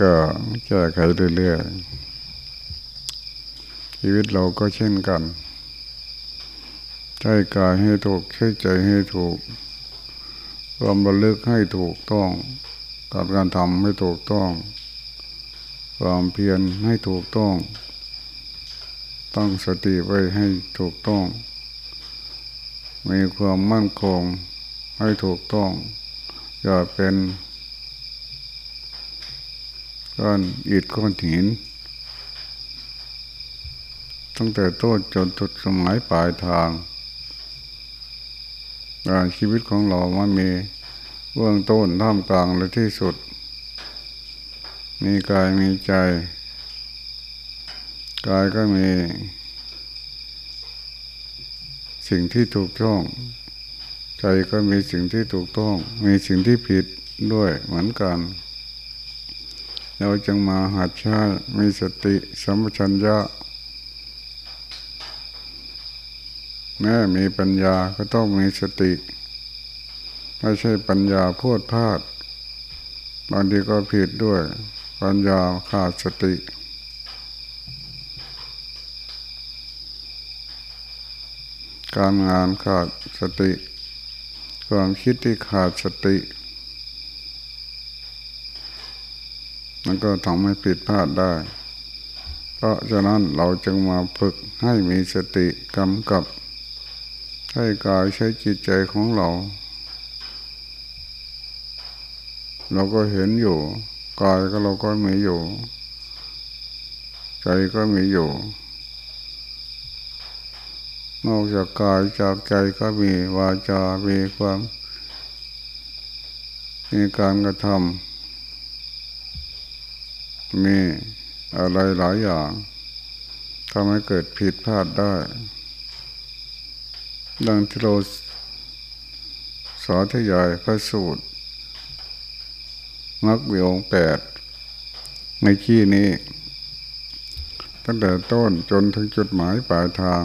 ก็แก้ไขเรื่อยๆ ชีวิตเราก็เช่นกัน ใช้กายให้ถูกใช้ใจให้ถูกความระลึกให้ถูกต้องการการทำให้ถูกต้อง ความเพียรให้ถูกต้อง ตั้งสติไว้ให้ถูกต้อง มีความมั่นคงให้ถูกต้อง อย่าเป็น ก้อนอิฐก้อนหินตั้งแต่ต้นจนจุดสมัยปลายทางการชีวิตของเรามันมีเบื้องต้นท่ามกลางและที่สุด มีกายมีใจ กายก็มี สิ่งที่ถูกต้อง ใจก็มีสิ่งที่ถูกต้อง มีสิ่งที่ผิดด้วยเหมือนกัน เราจึงมาหัดใช้มีสติสัมปชัญญะแม้มีปัญญาก็ต้องมีสติ ไม่ใช่ปัญญาพูดพลาดบางทีก็ผิดด้วย ปัญญาขาดสติ การงานขาดสติ ความคิดที่ขาดสติ มันก็ทำให้ผิดพลาดได้ เพราะฉะนั้นเราจึงมาฝึกให้มีสติกำกับใช้กายใช้จิตใจของเรา เราก็เห็นอยู่ กายก็เราก็มีอยู่ ใจก็มีอยู่ นอกจากกายจากใจก็มีวาจา มีความ มีการกระทำ มีอะไรหลายอย่างทำให้เกิดผิดพลาดได้ ดังที่เราสอนทยายพระสูตรมักมีองแปด ในขี้นี้ ตั้งแต่ต้นจนถึงจุดหมายปลายทาง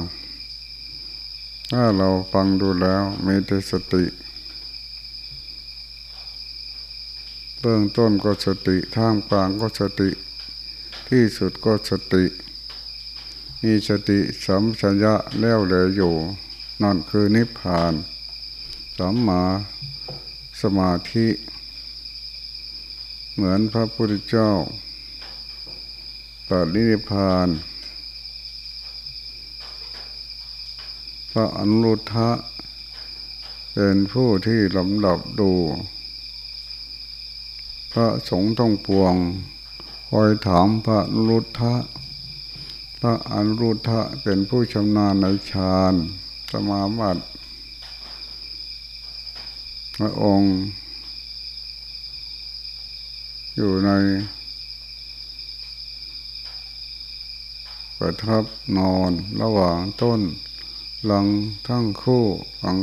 ถ้าเราฟังดูแล้วมีแต่สติ เบื้องต้นก็สติท่ามกลางก็สติ ที่สุดก็สติ มีสติสัมชัญญะแล้วเหลืออยู่ นั่นคือนิพพานสัมมาสมาธิ เหมือนพระพุทธเจ้าปรินิพพานพระอนุรุทธะเป็นผู้ที่ลำดับดู พระสงฆ์ต้องปวง คอยถามพระอนุรุทธะพระอนุรุทธะเป็นผู้ชำนาญในฌานสมาบัติพระองค์ อยู่ใน ประทับนอนระหว่างต้น หลังทั้งคู่หลัง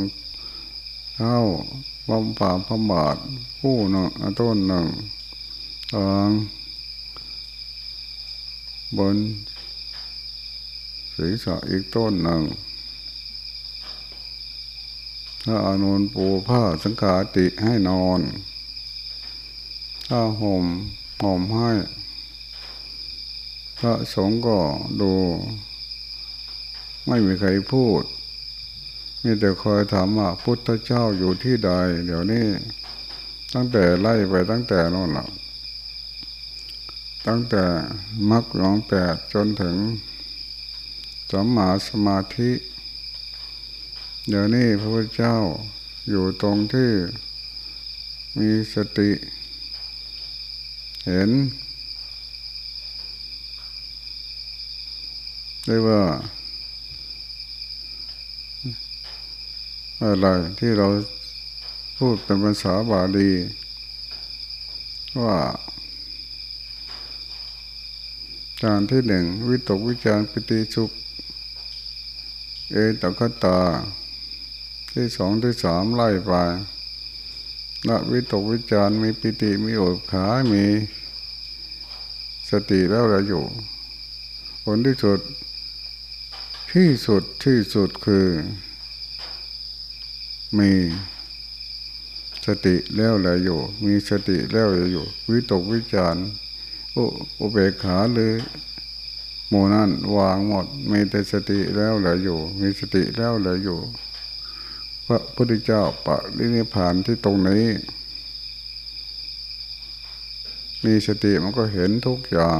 เท้า บำป่าพบาทคู่หนึ่งต้นหนึ่งทางบนศีรษะอีกต้นหนึ่งถ้าอานนปูผ้าสังขาติให้นอนถ้าห่มห่มให้ พระสงฆ์ก็ดู ไม่มีใครพูด มีแต่คอยถามว่าพุทธเจ้าอยู่ที่ใด เดี๋ยวนี้ ตั้งแต่ไล่ไปตั้งแต่นั่นแหละตั้งแต่มรรคหลวงแปดจนถึงสัมมาสมาธิ เดี๋ยวนี้พระพุทธเจ้าอยู่ตรงที่มีสติ เห็น ได้ว่า อะไรที่เราพูดเป็นภาษาบาลีว่าการที่หนึ่งวิตกวิจารปิติสุข เอตคตา ที่สองที่สามไล่ไปละวิตกวิจารมีปิติมีโอบขา มีสติแล้วเราอยู่ ผลที่สุดที่สุดที่สุดคือ มีสติแล้วแหละอยู่ มีสติแล้วแหละอยู่ วิตกวิจารอุเบกขาเลยโมนั่นวางหมด มีแต่สติแล้วแหละอยู่ มีสติแล้วแหละอยู่ พระพุทธเจ้าปะลินิพานที่ตรงนี้ มีสติมันก็เห็นทุกอย่าง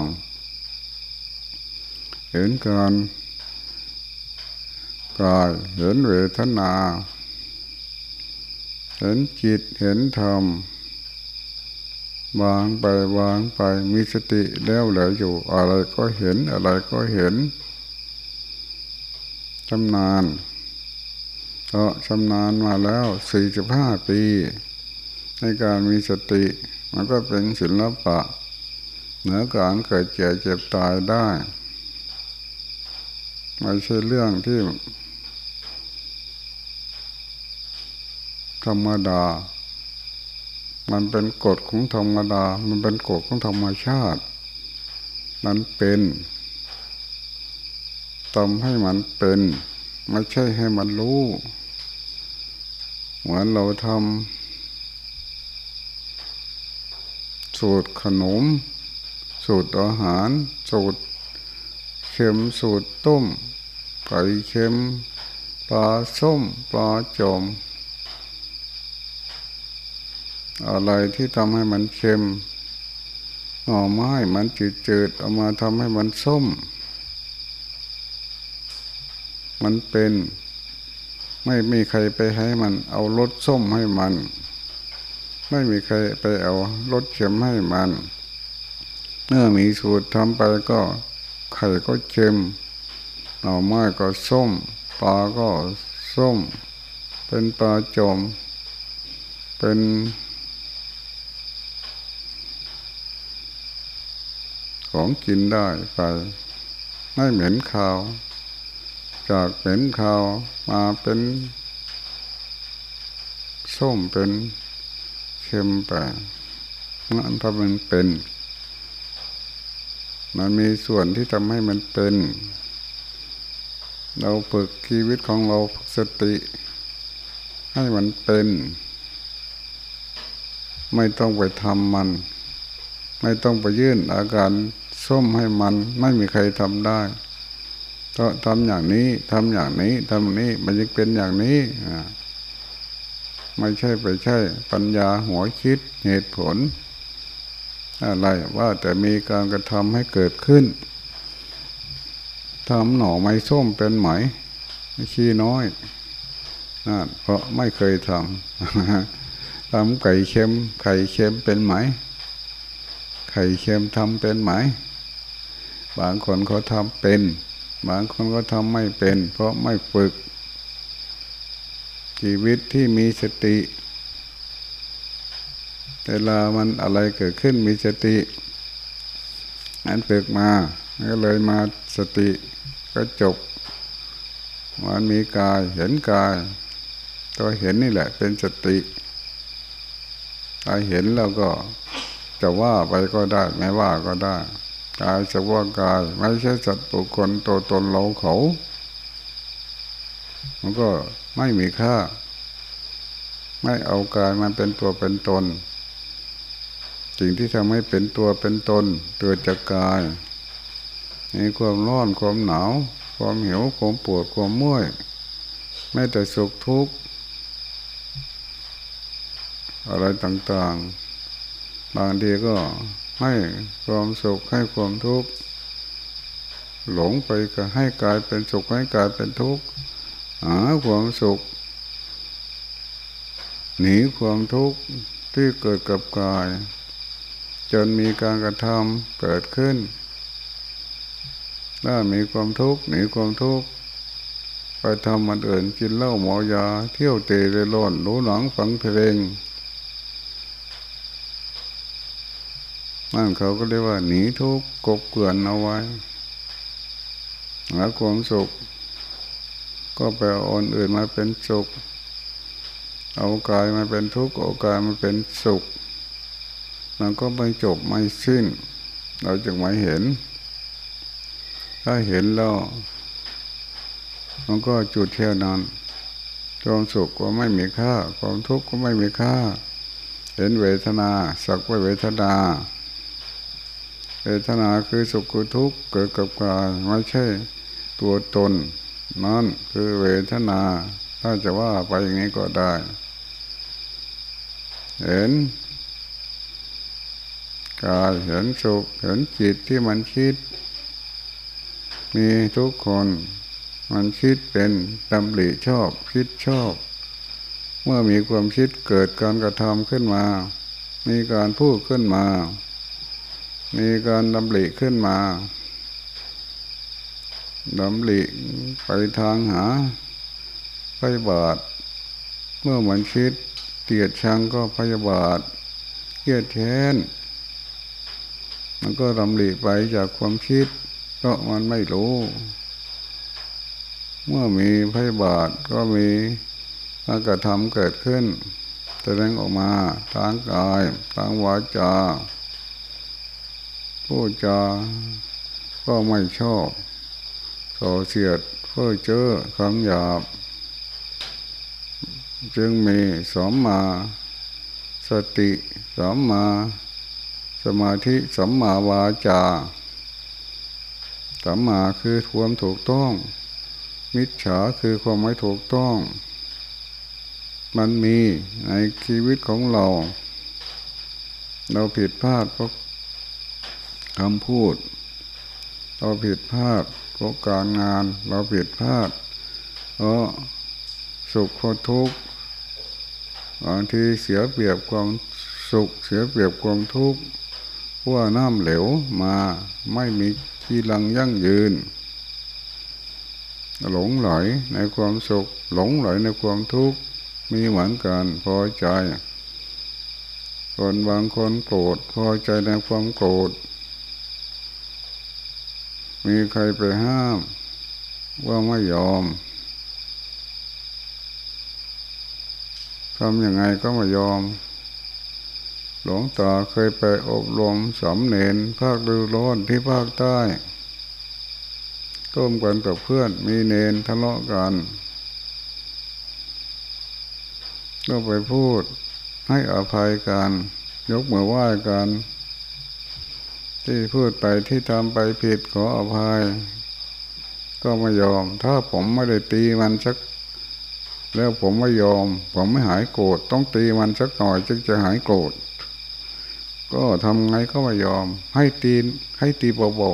เห็นการกายเห็นเวทนา เห็นจิตเห็นธรรมวางไปวางไปมีสติแล้วเหลืออยู่ อะไรก็เห็นอะไรก็เห็นชำนาญก็ชำนาญมาแล้วสี่สิบห้าปี ในการมีสติ มันก็เป็นศิลปะ เหนือการเกิดเจ็บเจ็บตายได้ไม่ใช่เรื่องที่ ธรรมดา มันเป็นกฎของธรรมดา มันเป็นกฎของธรรมชาติ มันเป็นทำให้มันเป็น ไม่ใช่ให้มันรู้เหมือนเราทำสูตรขนม สูตรอาหาร สูตรเค็มสูตรต้มไก่เค็มปลาส้มปลาจอม อะไรที่ทำให้มันเค็มหน่อไม้มันจืดจืดเอามาทำให้มันส้ม มันเป็น ไม่มีใครไปให้มัน เอารสส้มให้มัน ไม่มีใครไปเอารสเค็มให้มัน เมื่อมีสูตรทำไปก็ไข่ก็เค็มหน่อไม้ก็ส้มปลาก็ส้ม เป็นปลาจม เป็น ของกินได้ไป ไม่เหม็นขาว จากเหม็นขาวมาเป็นส้มเป็นเค็มไปนั่นทำมันเป็น มันมีส่วนที่ทำให้มันเป็น เราฝึกชีวิตของเราฝึกสติ ให้มันเป็น ไม่ต้องไปทำมัน ไม่ต้องไปยื่นอาการ ส้มให้มันไม่มีใครทำได้ก็ทำอย่างนี้ทำอย่างนี้ทำนี้มันยังเป็นอย่างนี้ไม่ใช่ไปใช่ ปัญญาหัวคิดเหตุผล อะไรว่าแต่มีการกระทำให้เกิดขึ้นทำหน่อไม้ส้มเป็นไหมขี้น้อยนั่นเพราะไม่เคยทำทำไก่เค็มไข่เค็มเป็นไหม ไข่เค็มทำเป็นไหม บางคนเขาทำเป็น บางคนก็ทำไม่เป็น เพราะไม่ฝึก ชีวิตที่มีสติ เวลามันอะไรเกิดขึ้นมีสติ อันฝึกมาก็เลยมาสติก็จบ มันมีกายเห็นกายตัวเห็นนี่แหละเป็นสติถ้าเห็นแล้วก็จะว่าไปก็ได้ ไม่ว่าก็ได้ กายสว่ากาย ไม่ใช่สัตว์บุคคลตัวตนเราเขา มันก็ไม่มีค่า ไม่เอากายมันเป็นตัวเป็นตน สิ่งที่ทำให้เป็นตัวเป็นตนเกิดจากกายมีความร้อนความหนาว ความหิวความปวดความเมื่อยไม่แต่สุขทุกข์อะไรต่างๆ บางทีก็ ให้ความสุขให้ความทุกข์หลงไปก็ให้กายเป็นสุขให้กายเป็นทุกข์หาความสุข หนีความทุกข์ที่เกิดกับกาย จนมีการกระทำเกิดขึ้น ถ้ามีความทุกข์หนีความทุกข์ไปทำมันอื่นกินเหล้าหมอยา เที่ยวเตะเรล่นรู้หนังฟังเพลง นั่นเขาก็เรียกว่า หนีทุกข์กบเกลื่อนเอาไว้หาความสุข ก็ไปเอาอนอื่นมาเป็นสุข เอากายมาเป็นทุกข์เอากายมาเป็นสุข มันก็ไม่จบไม่สิ้น เราจึงไม่เห็น ถ้าเห็นแล้ว มันก็จุดเท่านั้นความสุขก็ไม่มีค่า ความทุกข์ก็ไม่มีค่า เห็นเวทนา สักว่าเวทนา เวทนาคือสุขคือทุกข์เกิดกับกายไม่ใช่ตัวตน นั่นคือเวทนา ถ้าจะว่าไปอย่างนี้ก็ได้ เห็นกายเห็นสุขเห็นจิตที่มันคิด มีทุกคน มันคิดเป็นดำริชอบคิดชอบ เมื่อมีความคิดเกิดการกระทำขึ้นมา มีการพูดขึ้นมา มีการดำริขึ้นมาดำริไปทางหาไปบาท เมื่อมันคิดเตียดชังก็พยาบาทเกียดแทนมันก็ดำริไปจากความคิดเพราะมันไม่รู้ เมื่อมีพยาบาทก็มีการกระทำเกิดขึ้นแสดงออกมาทางกายทางวาจา พูดจาก็ไม่ชอบโสเสียดเพื่อเจอคำหยาบ จึงมีสมมา สติสมมา สมาธิสัมมาวาจาสัมมาคือความถูกต้อง มิจฉาคือความไม่ถูกต้อง มันมีในชีวิตของเรา เราผิดพลาดเพราะ คำพูด เราผิดพลาดเพราะการงานเราผิดพลาดเพราะสุขเพราะทุกข์บางทีเสียเปรียบความสุขเสียเปรียบความทุกข์ว่าน้ำเหลวมาไม่มีที่ลังยั่งยืน หลงไหลในความสุข หลงไหลในความทุกข์มีเหมือนกันพอใจคนบางคนโกรธพอใจในความโกรธ มีใครไปห้าม ว่าไม่ยอมทำยังไงก็ไม่ยอม หลวงตาเคยไปอบรมสำเนนภาคฤดูร้อนที่ภาคใต้ต้มกันกับเพื่อนมีเนนทะเลาะกันก็ไปพูดให้อภัยกัน ยกมือไหว้กัน ที่พูดไปที่ทำไปผิดขออภัย ก็ไม่ยอม ถ้าผมไม่ได้ตีมันสัก แล้วผมไม่ยอม ผมไม่หายโกรธต้องตีมันสักหน่อยจึงจะหายโกรธก็ทำไงก็ไม่ยอม ให้ตีให้ตีเบา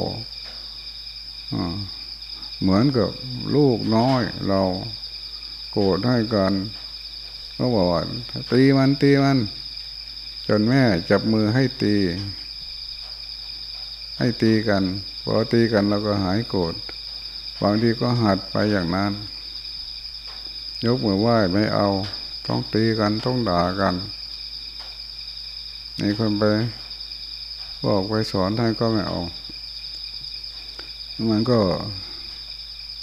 ๆเหมือนกับลูกน้อยเราโกรธให้กันก็บอกตีมันตีมัน จนแม่จับมือให้ตี ให้ตีกันพอตีกันเราก็หายโกรธบางทีก็หัดไปอย่างนั้น ยกมือไหว้ไม่เอา ต้องตีกันต้องด่ากันนี่คนไปบอกไปสอนท่านก็ไม่เอา มันก็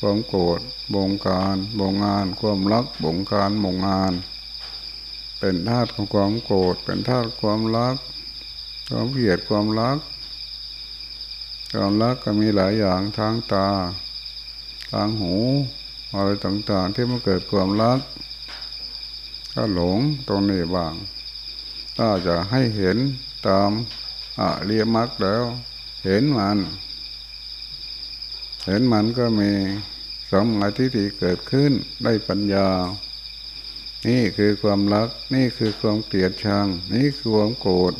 ความโกรธบงการบงงาน ความรักบงการบงงาน เป็นธาตุของความโกรธเป็นธาตุความรัก ความเกลียดความรัก ความรักก็มีหลายอย่างทางตา ทางหูอะไรต่างๆ ที่มันเกิดความรักก็หลงตรงนี้บ้าง ถ้าจะให้เห็นตามอะเรียมักแล้ว เห็นมัน เห็นมันก็มีสมาธิที่เกิดขึ้นได้ปัญญา นี่คือความรัก นี่คือความเกลียดชัง นี่คือความโกรธ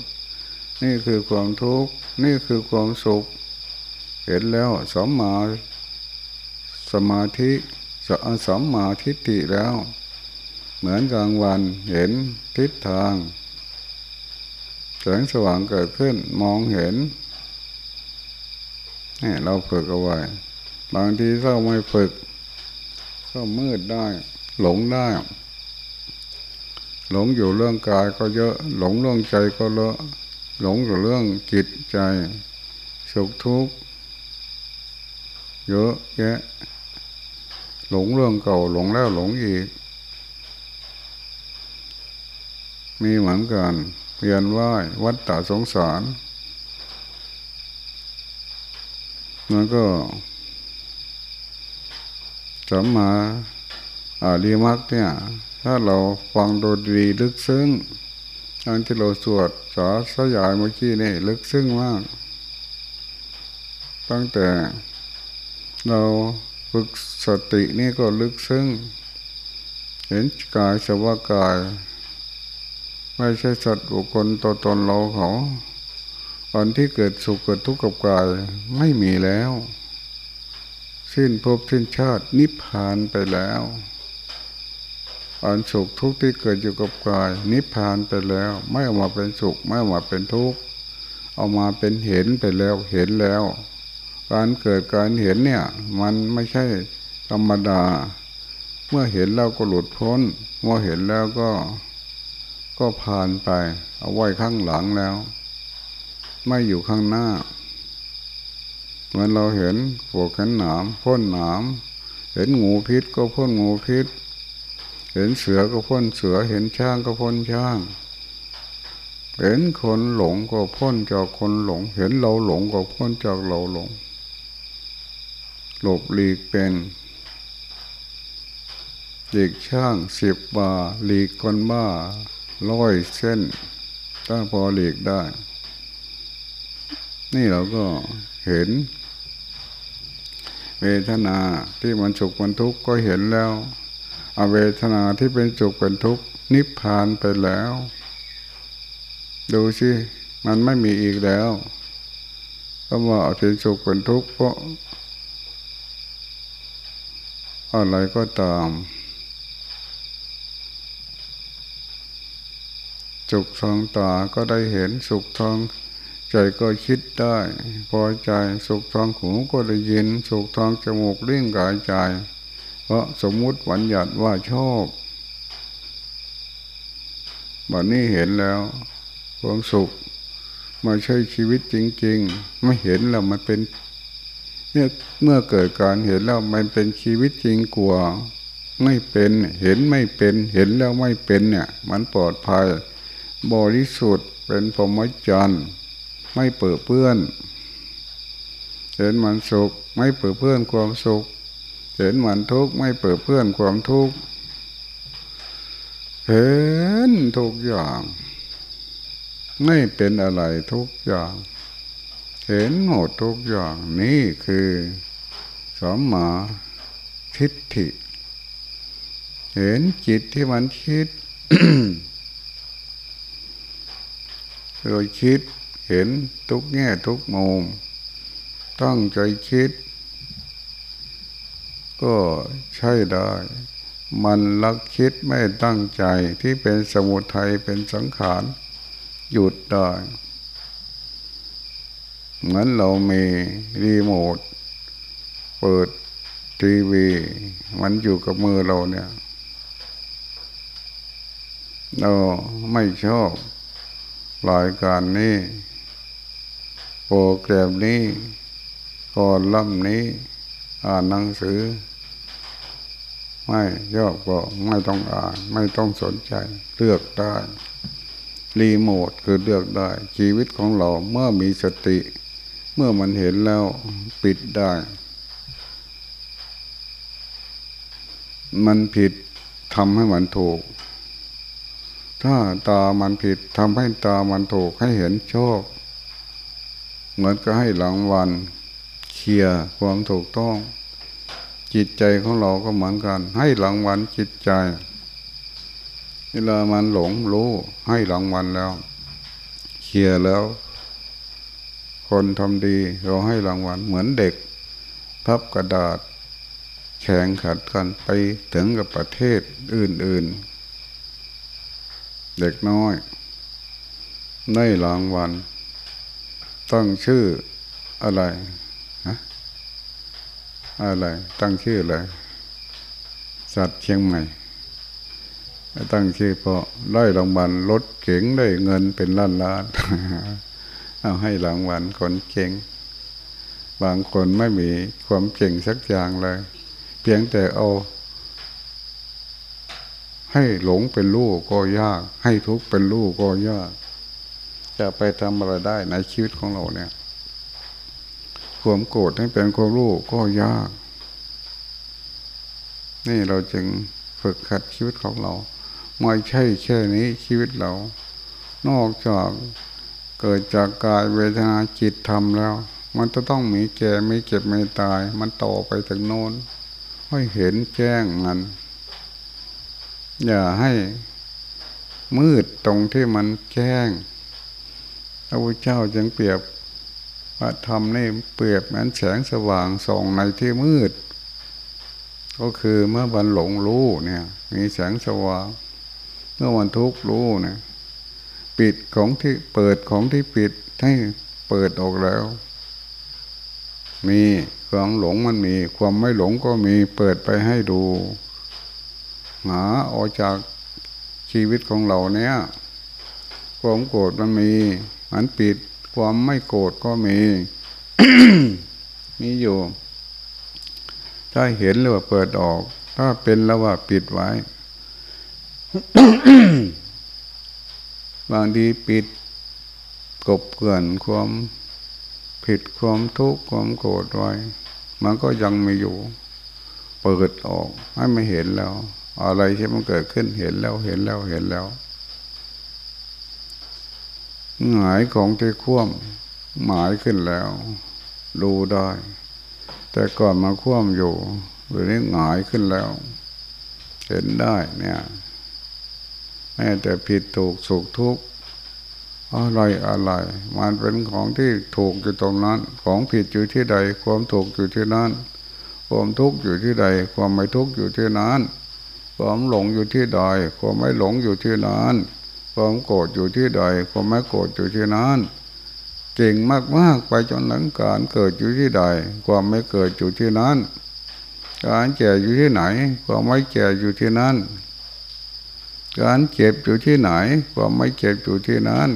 นี่คือความทุกข์ นี่คือความสุข เห็นแล้วสมมาสมาธิสมมาทิฏฐิแล้ว เหมือนกลางวันเห็นทิศทางแสงสว่างเกิดขึ้นมองเห็นนี่เราฝึกเอาไว้ บางทีถ้าไม่ฝึก ก็มืดได้ หลงได้ หลงอยู่เรื่องกายก็เยอะ หลงเรื่องใจก็เลอะหลงอยู่เรื่องจิตใจ สุขทุกข์ เยอะแยะหลงเรื่องเก่าหลงแล้วหลงอีก มีเหมือนกันเวียนว่ายวัฏฏะสงสารมันก็สัมมาอารีมักเนี่ย ถ้าเราฟังโดยดีลึกซึ้งอันที่เราสวดสาสยายเมื่อกี้นี่ ลึกซึ้งมาก ตั้งแต่ เราฝึกสตินี่ก็ลึกซึ้งเห็นกายสภาวกาย ไม่ใช่สัตว์บุคคลตัวตนเราเขาตอนที่เกิดสุขเกิดทุกข์กับกายไม่มีแล้ว สิ้นภพสิ้นชาตินิพพานไปแล้วอันสุขทุกข์ที่เกิดอยู่กับกาย นิพพานไปแล้ว ไม่ออกมาเป็นสุขไม่ออกมาเป็นทุกข์เอามาเป็นเห็นไปแล้วเห็นแล้ว การเกิดการเห็นเนี่ย มันไม่ใช่ธรรมดา เมื่อเห็นแล้วก็หลุดพ้น เมื่อเห็นแล้วก็ก็ผ่านไป เอาไว้ข้างหลังแล้ว ไม่อยู่ข้างหน้าเหมือนเราเห็นพวกขันหนามพ่นหนามเห็นงูพิษก็พ่นงูพิษ เห็นเสือก็พ้นเสือ เห็นช้างก็พ้นช้าง เห็นคนหลงก็พ้นจากคนหลง เห็นเราหลงก็พ้นจากเราหลง หลบหลีกเป็นหลีกช่างสิบบาหลีกคนบ้าร้อยเส้น ถ้าพอหลีกได้ นี่เราก็เห็น เวทนาที่มันสุขมันทุกข์ก็เห็นแล้วอเวทนาที่เป็นสุขเป็นทุกข์นิพพานไปแล้ว ดูสิมันไม่มีอีกแล้วก็ว่าเป็นสุขเป็นทุกข์เพราะ อะไรก็ตาม สุขทางตาก็ได้เห็นสุขทางใจก็คิดได้ พอใจสุขทางหูก็ได้ยิน สุขทางจมูกเลี้ยงกายใจ เพราะสมมุติหวันหยัดว่าชอบบัดนี้เห็นแล้วความสุขมาใช่ชีวิตจริง ๆ ไม่เห็นแล้วมันเป็น เมื่อเมื่อเกิดการเห็นแล้วมันเป็นชีวิตจริงกว่าไม่เป็นเห็นไม่เป็นเห็นแล้วไม่เป็นเนี่ย มันปลอดภัย บริสุทธิ์เป็นพรหมจรรย์ไม่เปิดเปื้อนเห็นมันสุขไม่เปิดเปื้อนความสุข เห็นมันทุกข์ไม่เปิดเพื่อนความทุกข์เห็นทุกอย่าง ไม่เป็นอะไรทุกอย่าง เห็นหมดทุกอย่างนี่คือสมมาทิฏฐิ เห็นจิตที่มันคิดโดยคิดเห็นทุกแง่ทุกมุมตั้งใจคิด ก็ใช่ได้ มันลักคิดไม่ตั้งใจที่เป็นสมุทัยเป็นสังขาร หยุดได้ เหมือนเรามีรีโมท เปิดทีวี มันอยู่กับมือเราเนี่ย เราไม่ชอบรายการนี้ โปรแกรมนี้กอนล่ำนี้ อ่านหนังสือ ไม่ยอบก็ไม่ต้องอ่าน ไม่ต้องสนใจเลือกได้รีโมทคือเลือกได้ ชีวิตของเราเมื่อมีสติ เมื่อมันเห็นแล้วปิดได้ มันผิดทำให้มันถูก ถ้าตามันผิดทำให้ตามันถูกให้เห็นโชค เหมือนก็ให้หลังวันเคลียร์ความถูกต้อง จิตใจของเราก็เหมือนกัน ให้รางวัลจิตใจเวลามันหลงรู้ให้รางวัลแล้วเคลียร์แล้ว คนทำดีเราให้รางวัลเหมือนเด็ก พับกระดาษ แข่งขัดกันไปถึงกับประเทศอื่น ๆ เด็กน้อยได้รางวัลตั้งชื่ออะไรอะไร ตั้งชื่ออะไรสัตว์เชียงใหม่ ตั้งชื่อเพราะได้รางวัลรถเก๋งได้เงินเป็นล้านล้าน เอาให้รางวัลคนเก่ง บางคนไม่มีความเก่งสักอย่างเลย เพียงแต่เอา ให้หลงเป็นลูกก็ยาก ให้ทุกข์เป็นลูกก็ยาก จะไปทำอะไรได้ในชีวิตของเราเนี่ยความโกรธให้เป็นความรู้ก็ยาก นี่เราจึงฝึกขัดชีวิตของเรา ไม่ใช่แค่นี้ชีวิตเรา นอกจาก เกิดจากกายเวทนาจิตธรรมแล้ว มันจะต้องมีแก่ไมีเจ็บไมีตาย มันต่อไปถึงโน้นให้เห็นแจ้งมันอย่าให้มืดตรงที่มันแจ้งพระพุทธเจ้าจึงเปรียบพระธรรมนี่เปรียบเหมือนแสงสว่างส่องในที่มืด ก็คือเมื่อบันหลงรู้เนี่ย มีแสงสว่าง เมื่อวันทุกข์รู้เนี่ย ปิดของที่เปิดของที่ปิดให้เปิดออกแล้ว มีความหลงมันมี ความไม่หลงก็มีเปิดไปให้ดูหาออกจากชีวิตของเราเนี้ยความโกรธมันมีมันปิดความไม่โกรธก็มี มีอยู่ ถ้าเห็นแล้วว่าเปิดออก ถ้าเป็นแล้วว่าปิดไว้ บางทีปิดกบเกลื่อนความผิดความทุกข์ความโกรธไว้ มันก็ยังมีอยู่ เปิดออกให้ไม่เห็นแล้ว อะไรที่มันเกิดขึ้นเห็นแล้วเห็นแล้วเห็นแล้วหงายของที่คว่ำหมายขึ้นแล้ว ดูได้ แต่ก่อนมาคว่ำอยู่เดี๋ยวนี้หงายขึ้นแล้ว เห็นได้เนี่ย ม้แต่ผิดถูกสุขทุกข์อะไรอะไรมันเป็นของที่ถูกอยู่ตรงนั้น ของผิดอยู่ที่ใด ความถูกอยู่ที่นั้น ความทุกข์อยู่ที่ใด ความไม่ทุกข์อยู่ที่นั้น ความหลงอยู่ที่ใด ความไม่หลงอยู่ที่นั้น ความโกรธอยู่ที่ใด ความไม่โกรธอยู่ที่นั้นเก่งมากๆไปจนหลังการเกิดอยู่ที่ใด ความไม่เกิดอยู่ที่นั้น การแก่อยู่ที่ไหน ความไม่แก่อยู่ที่นั้น การเจ็บอยู่ที่ไหนความไม่เจ็บอยู่ที่นั้น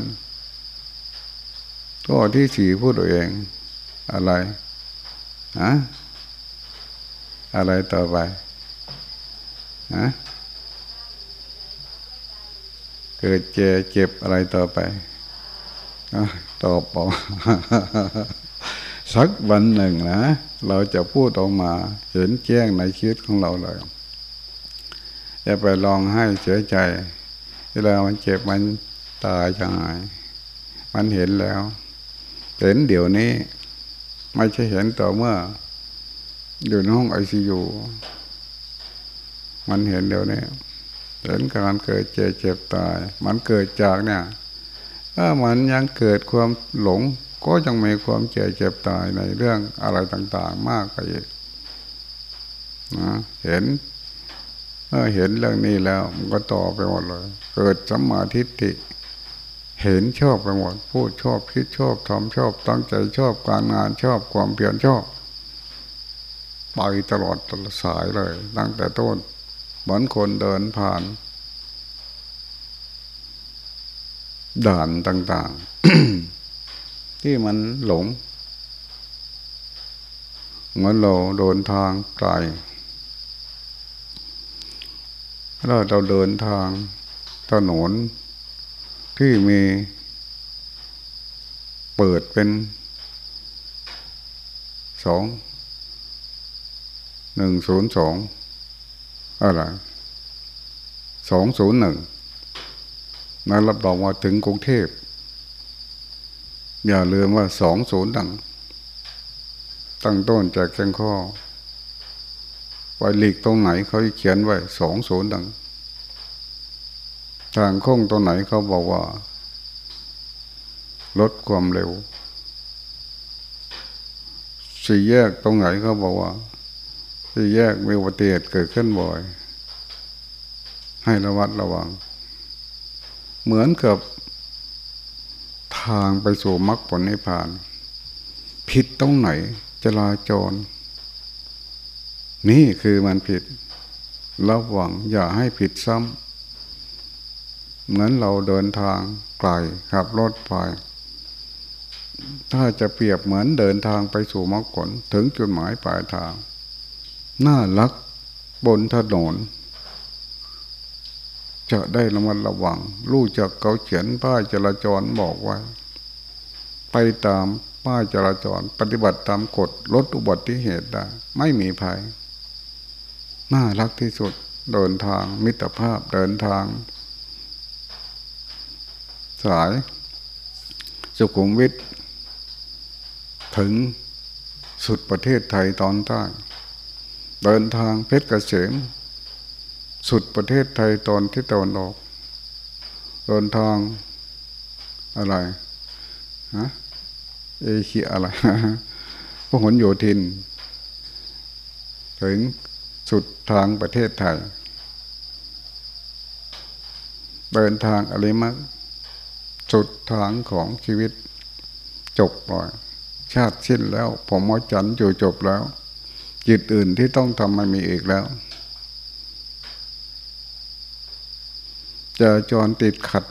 ก็ที่สี่พูดเอง อะไรฮะอะไรต่อไปฮะเกิดเจ็บเจ็บอะไรต่อไปตอบออกสักวันหนึ่งนะ เราจะพูดออกมา เห็นแจ้งในชีวิตของเราเลย อย่าไปลองให้เสียใจเวลามันเจ็บมันตายจังไงมันเห็นแล้ว เห็นเดี๋ยวนี้ ไม่ใช่เห็นต่อเมื่อ อยู่ในห้องไอซียูมันเห็นเดี๋ยวนี้เห็นการเกิดเจ็บเจ็บตาย มันเกิดจากเนี่ยถ้ามันยังเกิดความหลง ก็ยังมีความเจ็บเจ็บตายในเรื่องอะไรต่าง ๆ มากไปอีกนะเห็น มื่อเห็นเรื่องนี้แล้วมันก็ต่อไปหมดเลย เกิดสัมมาทิฏฐิ เห็นชอบไปหมด พูดชอบคิดชอบทำชอบ ตั้งใจชอบการงานชอบความเพียรชอบ ไปตลอดตลอดสายเลย ตั้งแต่ต้นเหมือนคนเดินผ่าน ด่านต่าง ๆ ที่มันหลงเหมือนเราเดินทางไกล แล้วเราเดินทางถนนที่มีเปิดเป็นสองหนึ่งศูนย์สองอะไรสองศูนย์หนึ่งนั้นรับรองว่าถึงกรุงเทพ อย่าลืมว่าสองศูนย์ดัง ตั้งต้นจากแข้งข้อ ไปหลีกตรงไหนเขาเขียนไว้สองศูนย์ดัง ทางโค้งตรงไหนเขาบอกว่า ลดความเร็ว สี่แยกตรงไหนเขาบอกว่าที่แยกมีอุบัติเหตุเกิดขึ้นบ่อย ให้ระวัดระวัง เหมือนกับทางไปสู่มรรคผลนิพพาน ผิดตรงไหนจราจร นี่คือมันผิดระวังอย่าให้ผิดซ้ำเหมือนเราเดินทางไกลขับรถไป ถ้าจะเปรียบเหมือนเดินทางไปสู่มรรคผลถึงจุดหมายปลายทาง น่ารักบนถนนจะได้ระมัดระวัง รู้จักเขาเขียนป้ายจราจรบอกไว้ ไปตามป้ายจราจร ปฏิบัติตามกฎลดอุบัติเหตุได้ ไม่มีภัย น่ารักที่สุดเดินทางมิตรภาพเดินทาง สาย สุขุมวิทถึงสุดประเทศไทยตอนใต้เดินทางเพชรเกษมสุดประเทศไทยตอนที่ตะวันออกเดินทางอะไรฮะเอเชียอะไรพหลโยธิน ถึง สุดทางประเทศไทย เดินทางอะไรมากสุดทางของชีวิต จบปล่อยชาติสิ้นแล้วผมว่าจันอยู่จบแล้ว จิตอื่นที่ต้องทำไม่มีอีกแล้วจะจรติดขัด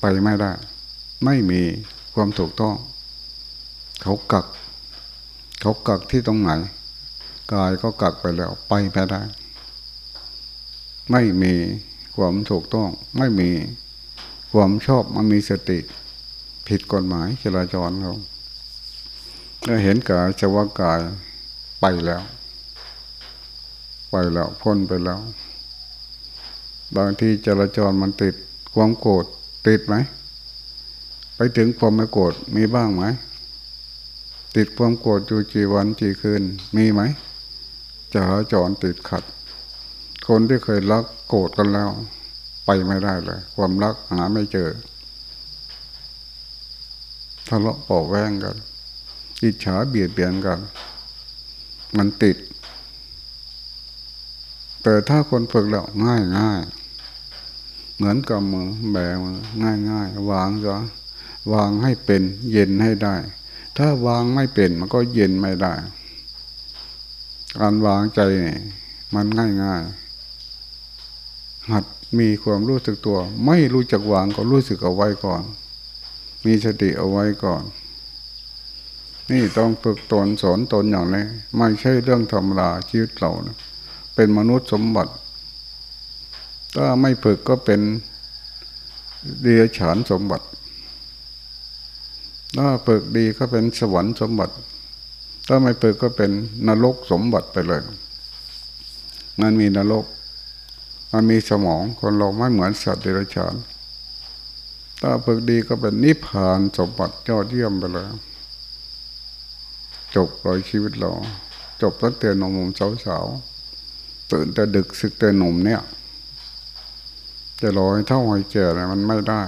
ไปไม่ได้ ไม่มีความถูกต้อง เขากัก เขากักที่ตรงไหน กายก็กักไปแล้วไปไม่ได้ ไม่มีความถูกต้อง ไม่มีความชอบมันมีสติ ผิดกฎหมายจราจรเขาถ้าเห็นกายจะว่ากายไปแล้ว ไปแล้วพ้นไปแล้ว บางทีจราจรมันติดความโกรธติดไหมไปถึงความไม่โกรธมีบ้างไหมติดความโกรธอยู่กี่วันกี่คืนมีไหม จราจรติดขัด คนที่เคยรักโกรธกันแล้ว ไปไม่ได้เลย ความรักหาไม่เจอทะเลาะเป่าแวงกัน อิจฉาเบียดเบียนกัน มันติด แต่ถ้าคนฝึกแล้วง่ายง่ายเหมือนกับมือแบมือง่ายง่ายวางก็วางให้เป็น เย็นให้ได้ ถ้าวางไม่เป็นมันก็เย็นไม่ได้ การวางใจมันง่ายง่ายหัดมีความรู้สึกตัว ไม่รู้จักวางก็รู้สึกเอาไว้ก่อน มีสติเอาไว้ก่อน นี่ต้องฝึกตนสอนตนอย่างนี้ไม่ใช่เรื่องธรรมดาชีวิตเรานะเป็นมนุษย์สมบัติ ถ้าไม่ฝึกก็เป็นเดียฉานสมบัติ ถ้าฝึกดีก็เป็นสวรรค์สมบัติ ถ้าไม่ฝึกก็เป็นนรกสมบัติไปเลย มันมีนรก มันมีสมองคนเราไม่เหมือนสัตว์เดรัจฉาน ถ้าฝึกดีก็เป็นนิพพานสมบัติยอดเยี่ยมไปเลย จบรอยชีวิตเรา จบตั้งแต่หนุ่มสาวๆตื่นแต่ดึกสึกแต่หนุ่มเนี่ยจะรอให้เท่าให้แก่เนี่ยมันไม่ได้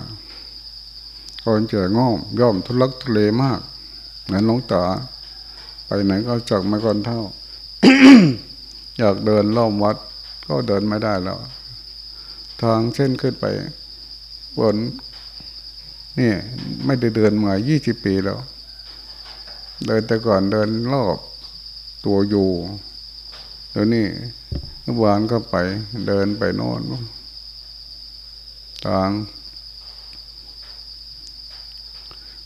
คนแก่ง่อมย่อมทุลักทุเลมาก เหมือนหลวงตา ไปไหนก็จักไม่ก่อนเท่า อยากเดินล่อมวัด ก็เดินไม่ได้แล้ว ทางเส้นขึ้นไปบนนี่ ไม่ได้เดินมายี่สิบปีแล้ว เดินแต่ก่อนเดินรอบตัวอยู่เดี๋ยวนี้วานก็ไป เดินไปโน่นทาง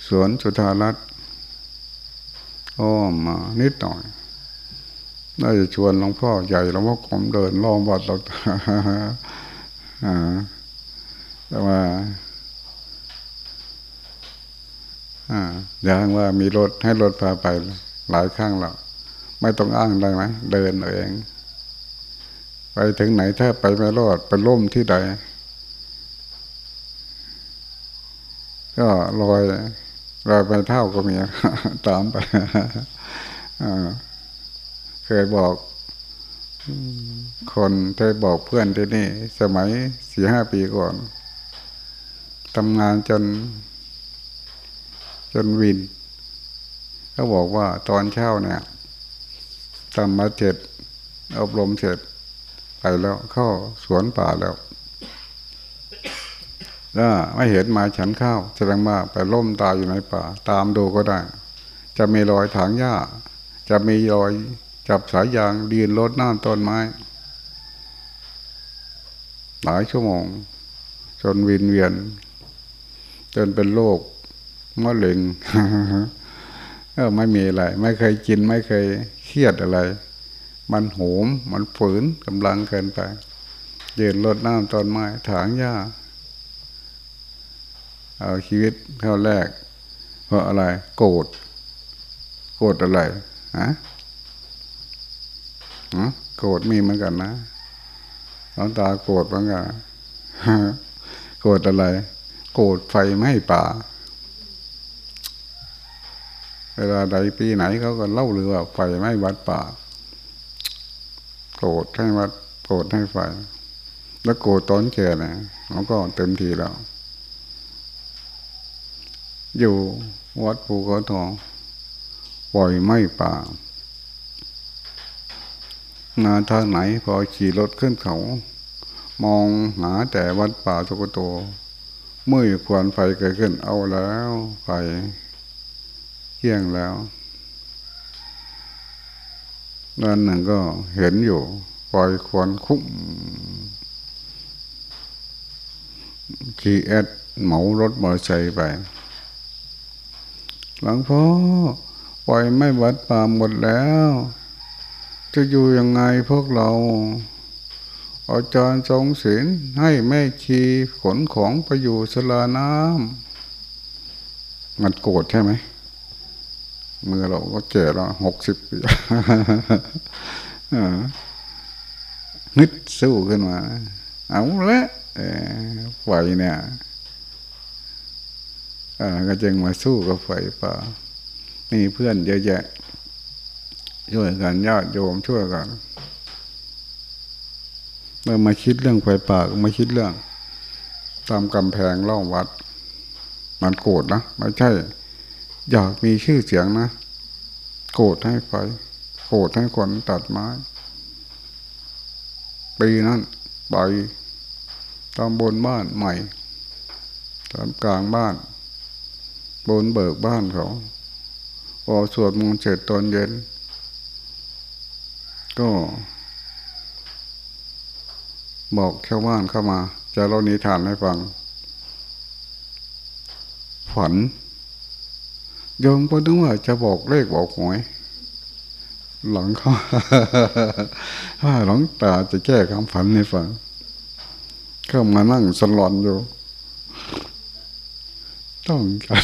สวนสุธารัตน์ อ้อมมานิดหน่อยน่าจะชวนหลวงพ่อใหญ่หลวงพ่อกรมเดินล้อมวัดเราแต่ว่าอย่างว่ามีรถให้รถพาไปหลายครั้งแล้วไม่ต้องอ้างได้ไหมเดินเอง ไปถึงไหนถ้าไปไม่รอดไปล่มที่ใด ก็ลอย ลอยไปเท่าก็มีตามไปเคยบอก คนเคยบอกเพื่อนที่นี่ สมัยสี่ห้าปีก่อนทำงานจน จนวินเขาบอกว่าตอนเช้าเนี่ยทำมาเจ็ดอบรมเสร็จไปแล้วเข้าสวนป่าแล้ว ถ้าไม่เห็นมาฉันข้าวแสดงว่าไปล่มตายอยู่ในป่า ตามดูก็ได้ จะมีรอยถางหญ้า จะมีรอยจับสายยางดีนรดน้ำต้นไม้ หลายชั่วโมง จนวินเวียน จนเป็นโรคมะเร็งเออไม่มีอะไร ไม่เคยกินไม่เคยเครียดอะไร มันโหมมันฝืนกำลังเกินไปยืนรดน้ำต้นไม้ถางหญ้า เอาชีวิตเข้าแรก เพราะอะไร โกรธโกรธอะไรฮะโกรธมีเหมือนกันนะน้องตาโกรธเหมือนกันโกรธอะไร โกรธไฟไหม้ป่า เวลาใดปีไหนเขาก็เล่าเรือว่าไฟไหม้วัดป่า โกรธให้วัด โกรธให้ไฟ แล้วโกรธตอนแก่นะเขาก็เต็มทีแล้ว อยู่วัดภูเขาทองปล่อยไม้ป่างาทางไหนพอขี่รถขึ้นเขา มองหาแต่วัดป่าสุกโตเมื่อควันไฟเกิดขึ้นเอาแล้วไฟเที่ยงแล้วด้านหนึ่งก็เห็นอยู่ปล่อยควันคุ้มขี่แอดเหมารถมอเตอร์ไซค์ไป หลังพ่อปล่อยไม่วัดป่าหมดแล้ว จะอยู่ยังไงพวกเรา อาจารย์ทรงศีลให้แม่ชีขนของไปอยู่สลาน้ำมันโกรธใช่ไหมเมื่อเราก็แก่แล้วหกสิบปีนึดสู้ขึ้นมา เอาละไฟเนี่ย ก็จึงมาสู้กับไฟป่ามีเพื่อนเยอะแยะช่วยกันญาติโยมช่วยกันเมื่อมาคิดเรื่องไฟป่าก็มาคิดเรื่อง ตามกำแพงล่องวัด มันโกรธนะไม่ใช่ อยากมีชื่อเสียงนะโกรธให้ไฟโกรธให้คนตัดไม้ปีนั้นไปตามบนบ้านใหม่ตามกลางบ้าน บนเบิกบ้านเขาพอสวดมนต์เสร็จตอนเย็น ก็ บอกชาวบ้านเข้ามา จะเล่านิทานให้ฟัง ฝันโยมก็นึกว่าจะบอกเลขบอกหวย หลังเขาว่าหลังตาจะแก้คำฝันให้ฟังเข้ามานั่งสลอนอยู่ ต้องกัน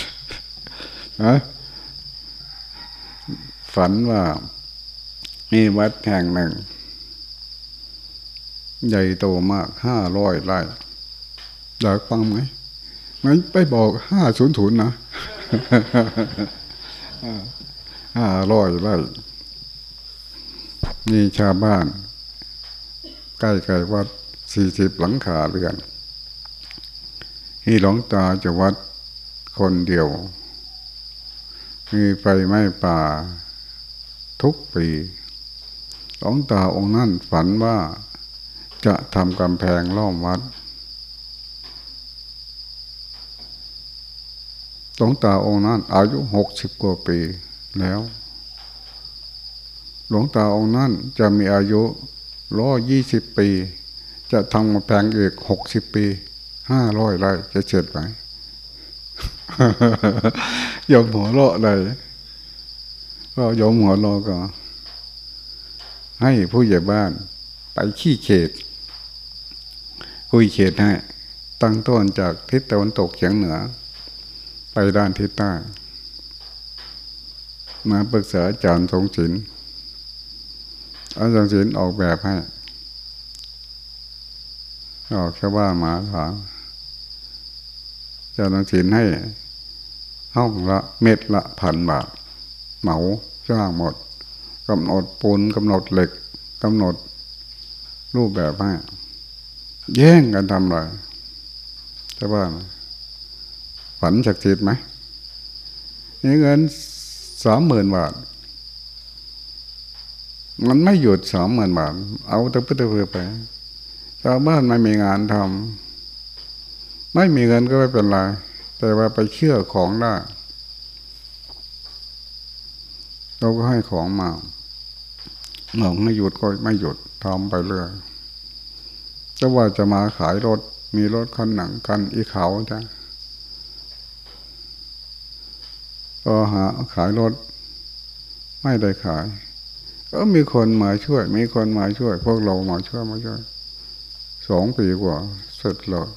ฝันว่ามีวัดแห่งหนึ่ง ใหญ่โตมากห้าร้อยไร่อยากฟังไหมไม่ไปบอกห้าศูนย์ศูนย์นะห้าร้อยไร่นี่ชาวบ้าน ใกล้ๆวัดสี่สิบหลังคาเรือนที่หลวงตาจะวัดคนเดียว มีไฟไหม้ป่า ทุกปีหลวงตาองค์นั้นฝันว่าจะทำกำแพงล้อมวัดหลวงตาองค์นั้น อายุหกสิบกว่าปีแล้ว หลวงตาองค์นั้นจะมีอายุร้อยี่สิบปี จะทำกำแพงอีกหกสิบปีห้าร้อยไร่จะเสร็จไหม ยอมหัวเราะเลยก็ยอมหัวเราะก็ให้ผู้ใหญ่บ้าน ไปขี้เขต คุยเขตให้ตั้งต้นจากทิศตะวันตกเฉียงเหนือ ไปด้านทิศใต้ มาปรึกษาอาจารย์ทรงศิลป์อาจารย์ศิลป์ออกแบบให้ออกแค่ว่ามาถาม จารย์ศิลป์ให้ห้องละเม็ดละพันบาท เหมาจ้างหมดกำหนดปูนกำหนดเหล็กกำหนดรูปแบบให้แย่งกันทำอะไรใช่ป่ะฝันศักดิ์สิทธิ์ไหมนี่เงินสามหมื่นบาท มันไม่หยุดสามหมื่นบาท เอาตะพื้นตะเพื่อไปชาวบ้านไม่มีงานทำ ไม่มีเงินก็ไม่เป็นไร แต่ว่าไปเชื่อของได้เราก็ให้ของมาหลงไม่หยุดก็ไม่หยุดทำไปเรื่อยจะว่าจะมาขายรถ มีรถคันหนังกันอีเขาจ้ะก็หาขายรถ ไม่ได้ขาย ก็มีคนมาช่วย มีคนมาช่วย พวกเรามาช่วยมาช่วยสองปีกว่าเสร็จเลย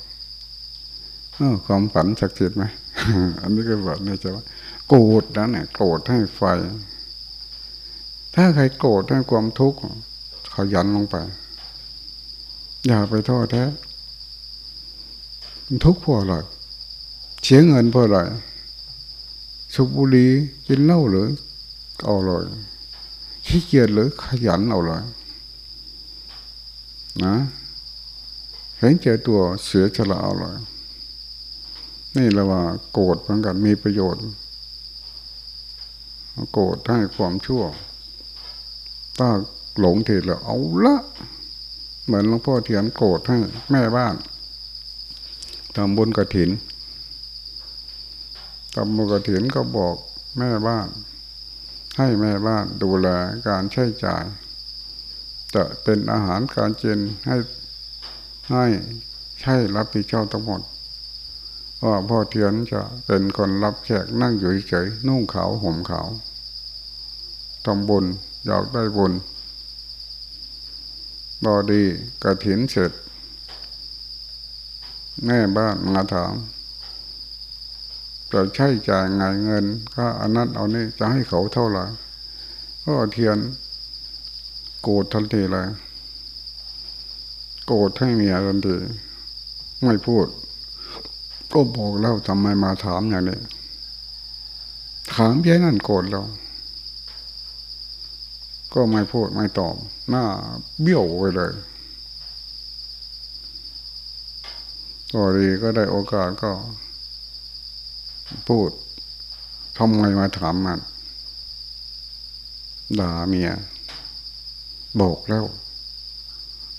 ความฝันศักดิ์สิทธิ์ไหมอันนี้ก็แบบนี่จะว่าโกรธนะเนี่ยโกรธให้ไฟ ถ้าใครโกรธให้ความทุกข์ขยันลงไป อย่าไปท้อแท้ทุกข์พอเลยเสียเงินเพราะอะไรสุบุรีกินเหล้าหรือเอาเลยขี้เกียจหรือขยันเอาเลยนะเห็นเจอตัวเสียฉลาเอาเลย นี่เราว่าโกรธเหมือนกันมีประโยชน์ โกรธให้ความชั่ว ถ้าหลงทีแล้วเอาละเหมือนหลวงพ่อเทียนโกรธให้แม่บ้านทำบุญกระถินทำบุญกระถินก็บอกแม่บ้าน ให้แม่บ้านดูแลการใช้จ่าย จะเป็นอาหารการเจนให้ให้ใช่รับผิดชอบทั้งหมด ว่าพ่อเทียนจะเป็นคนรับแขกนั่งอยู่เฉยนุ่งขาวห่มขาวทำบุญอยากได้บุญบอดีกระถินเสร็จ แม่บ้านมาถามจะใช้จ่ายงานเงินก็อันนั้นเอานี่จะให้เขาเท่าไหร่ก็เทียน โกรธทันทีเลยโกรธให้เมียทันทีไม่พูด ก็บอกแล้วทำไมมาถามอย่างนี้ ถามเพียนั้นโกรธแล้วก็ไม่พูดไม่ตอบ หน้าเบี้ยวไปเลยก็ดีก็ได้โอกาสก็ พูดทำไมมาถามมันด่าเมียบอกแล้ว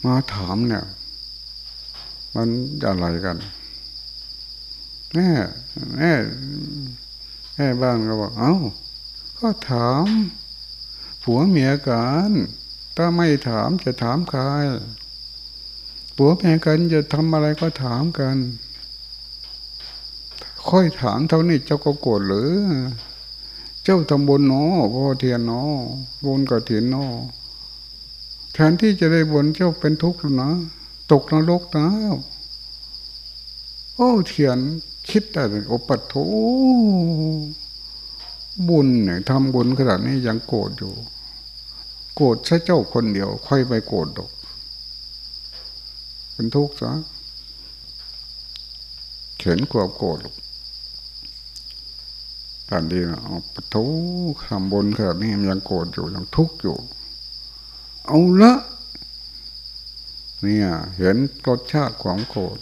มาถามเนี่ย มันอะไรกัน แม่แม่แม่บ้านก็บอก เอา้า ก็ถามผัวเมียกันถ้าไม่ถามจะถามใครผัวเมียกันจะทำอะไรก็ถามกัน ค่อยถามเท่านี้เจ้าก็โกรธหรือ เจ้าทำบุญเนาะพ่อเทียนเนาะบุญกับเทียนเนาะแทนที่จะได้บุญเจ้าเป็นทุกข์นะ ตกนรกนะโอ้เทียน คิดได้โอปัตโถบุญเนี่ยทำบุญขนาดนี้ยังโกรธอยู่ โกรธใช่เจ้าคนเดียว ค่อยไปโกรธดอก เป็นทุกข์ซะเข็นความโกรธตอนดีนะเอาปะทุทำบนขนาดนี้ยังโกรธอยู่ยังทุกข์อยู่ เอาละเนี่ย เห็นรสชาติความโกรธ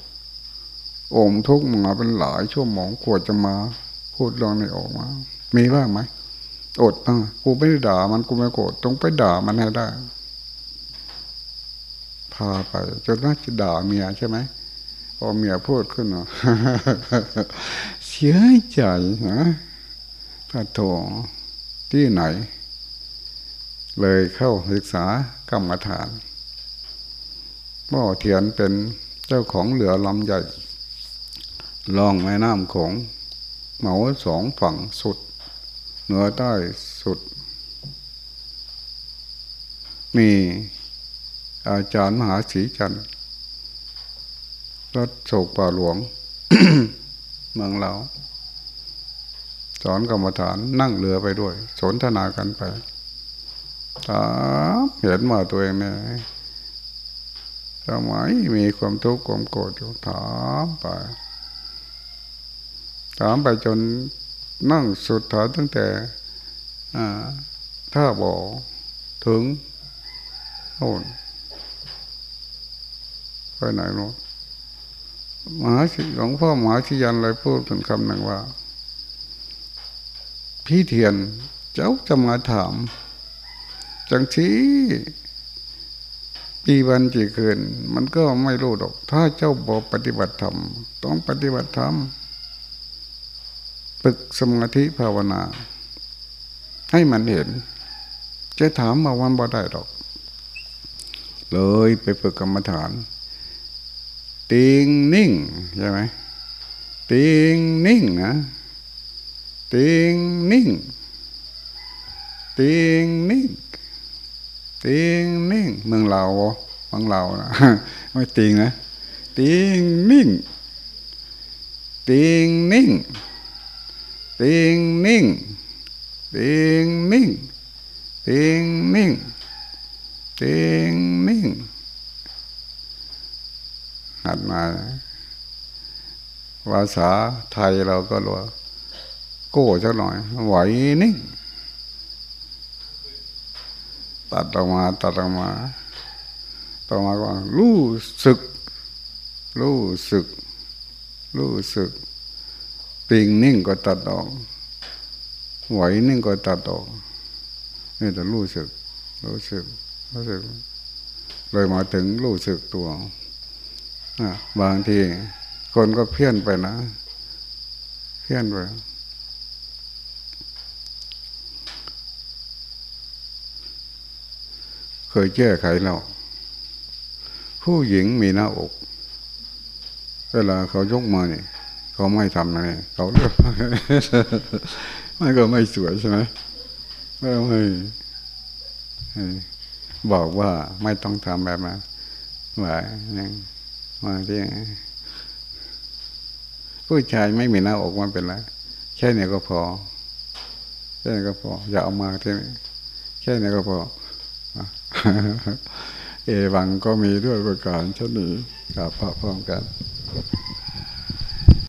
อมทุกข์มาเป็นหลายชั่วโมงกว่าจะมา พูดลองในออกมา มีบ้างไหมอดอะกูไม่ได้ด่ามันกูไม่โกรธต้องไปด่ามันให้ได้ พาไป จนน่าจะด่าเมียใช่ไหมพอเมียพูดขึ้นมาเสียใจนะถ้าโถที่ไหน เลยเข้าศึกษากรรมฐานพ่อเทียนเป็นเจ้าของเหลือลำใหญ่ ลองแม่น้ำของเหมาสองฝั่งสุด เหนือใต้สุด มีอาจารย์มหาศรีจันทร์รัโศกป่าหลวง เมืองเราสอนกรรมฐานนั่งเรือไปด้วย สนทนากันไปถามเห็นมาตัวเองเนี่ยทำไมมีความทุกข์ความโกรธอยู่ถามไป ถามไปจนนั่งสุดถานตั้งแต่ถ้าบอกถึงโน่นไปไหนโน่นมหาสิหลวงพ่อมหาชิยันเลยพูดเป็นคำหนึ่งว่า พี่เทียนเจ้าจะมาถาม จังชี้ปีวันจีคืน มันก็ไม่รู้ดอก ถ้าเจ้าบอกปฏิบัติธรรม ต้องปฏิบัติธรรม ฝึกสมาธิภาวนา ให้มันเห็น จะถามมาวันบ่ได้ดอก เลยไปฝึกกรรมฐาน ติงนิ่งใช่ไหมติงนิ่งนะติงนิ่งติงนิ่งติงนิ่ง เมืองเราเมืองเรานะไม่ติงนะติงนิ่งติงนิ่ง ติงนิ่งติงนิ่งติงนิ่งติงนิ่งหัดมาภาษาไทยเราก็รู้ว่าโก้สักหน่อย ไหวนิ่ง ตัดออกมา ตัดออกมาต่อมาก็รู้สึก รู้สึก รู้สึก ปิงนิ่งก็ตัดออกไหวนิ่งก็ตัดออกนี่แต่รู้สึก รู้สึก รู้สึก เลยมาถึงรู้สึกตัวบางทีคนก็เพี้ยนไปนะเพี้ยนไปเคยแก้ไขแล้วผู้หญิงมีหน้าอก เวลาเขายกมาเนี่ย เขาไม่ทำนะเนี่ยเขาเลือกมันก็ไม่สวยใช่ไหมไม่ไม่บอกว่าไม่ต้องทำแบบนั้นว่าอย่างมาที่ผู้ชายไม่มีหน้าอกมันเป็นไรแค่นี้ก็พอ แค่นี้ก็พอ อย่าเอามาที่นี่แค่นี้ก็พอ เอวังก็มีด้วยประการชนี้กับพระพร้อมกัน